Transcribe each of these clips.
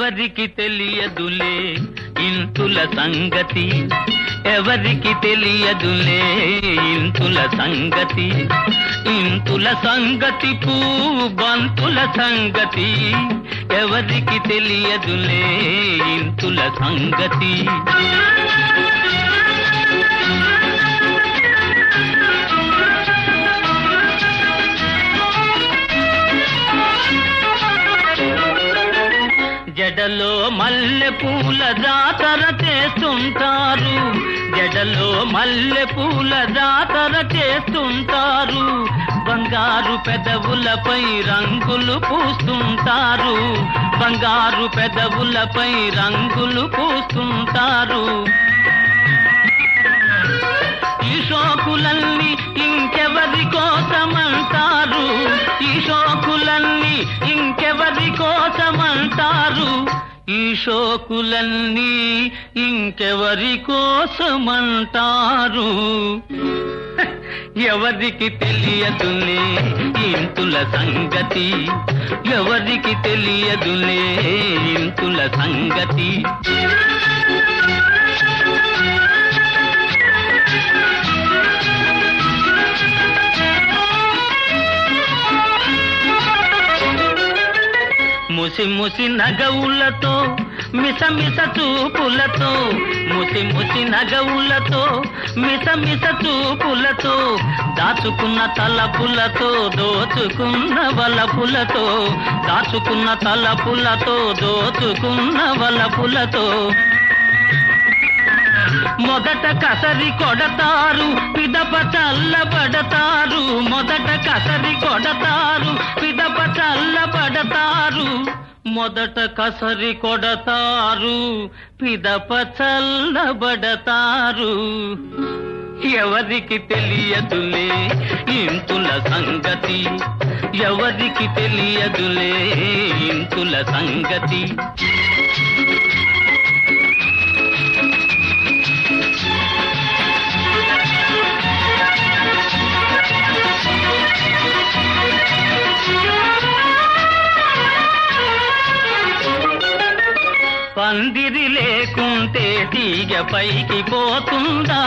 ఎవరికి తెలియదులే ఇంతుల సంగతి? ఎవరికి తెలియదులే ఇంతుల సంగతి? ఇంతుల సంగతి పూ బంతుల సంగతి? ఎవరికి తెలియదులే ఇంతుల సంగతి? జడలో మల్లె పూల జాతర చేస్తుంటారు. జడలో మల్లె పూల జాతర చేస్తుంటారు. బంగారు పెదవులపై రంగులు పూస్తుంటారు. బంగారు పెదవులపై రంగులు పూస్తుంటారు. ఈ షోకులన్నీ ఈ షోకులన్నీ ఇంకెవరి కోసమంటారు? ఎవరికి తెలియదులే ఇంతుల సంగతి. ఎవరికి తెలియదులే ఇంతుల సంగతి. ముసి ముసి నగవులతో మిస మిస చూపులతో ముసి ముసి నగవులతో మిస మిస చూపులతో దాచుకున్న తలపులతో దోచుకున్న వలపులతో దాచుకున్న తలపులతో దోచుకున్న వలపులతో. మొదట కసరి కొడతారు పిదప చల్లబడతారు మొదట కసరి కొడతారు పిదప చల్లబడతారు. మొదట కసరి కొడతారు పిదప చల్లబడతారు. ఎవరికి తెలియదులే ఇంతుల సంగతి ఎవరికి తెలియదులే ఇంతుల సంగతి. పందిరి లేకుంటే తీగ పైకి పోతుందా?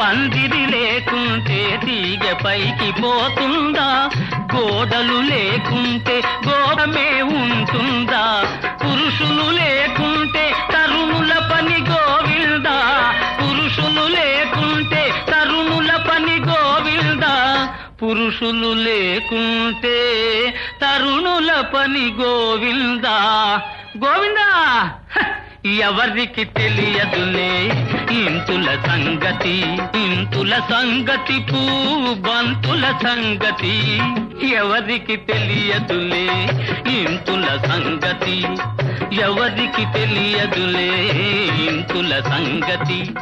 పందిరి లేకుంటే తీగ పైకి పోతుందా? గోడలు లేకుంటే గోడమే ఉంటుందా? పురుషులు లేకుంటే పురుషులు లేకుంటే తరుణుల పని గోవిందా? గోవిందా? ఎవరికి తెలియదులే. ఇంతుల సంగతి ఇంతుల సంగతి పూ బంతుల సంగతి ఎవరికి తెలియదులే. ఇంతుల సంగతి ఎవరికి తెలియదులే. ఇంతుల సంగతి